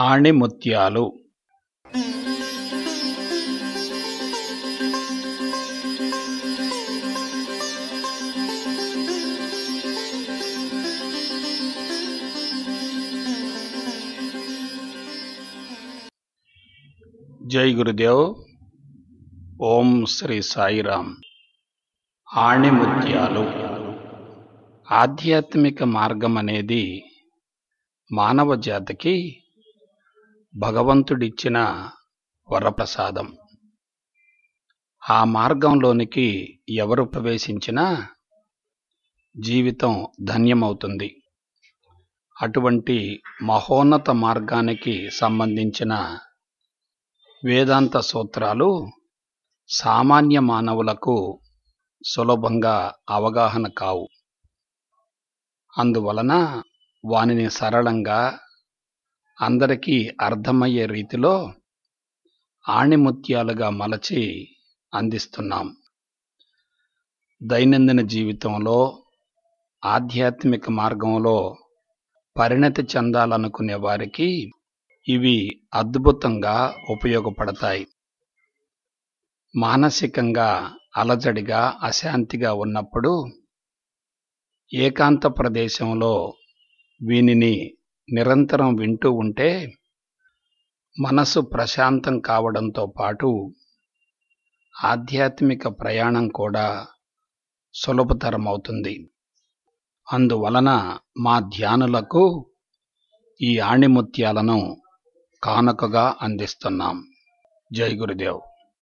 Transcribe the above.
ఆణిముత్యాలు. జై గురుదేవ్. ఓం శ్రీ సాయిరామ్ ఆణిముత్యాలు. ఆధ్యాత్మిక మార్గం అనేది మానవ జాతికి భగవంతుడిచ్చిన వరప్రసాదం. ఆ మార్గంలోనికి ఎవరు ప్రవేశించినా జీవితం ధన్యమవుతుంది. అటువంటి మహోన్నత మార్గానికి సంబంధించిన వేదాంత సూత్రాలు సామాన్య మానవులకు సులభంగా అవగాహన కావు. అందువలన వానిని సరళంగా అందరికీ అర్థమయ్యే రీతిలో ఆణిముత్యాలుగా మలచి అందిస్తున్నాం. దైనందిన జీవితంలో ఆధ్యాత్మిక మార్గంలో పరిణతి చెందాలనుకునే వారికి ఇవి అద్భుతంగా ఉపయోగపడతాయి. మానసికంగా అలజడిగా అశాంతిగా ఉన్నప్పుడు ఏకాంత ప్రదేశంలో వీనిని నిరంతరం వింటూ ఉంటే మనసు ప్రశాంతం కావడంతో పాటు ఆధ్యాత్మిక ప్రయాణం కూడా సులభతరమవుతుంది. అందువలన మా ధ్యానులకు ఈ ఆణిముత్యాలను కానుకగా అందిస్తున్నాం. జై గురుదేవ్.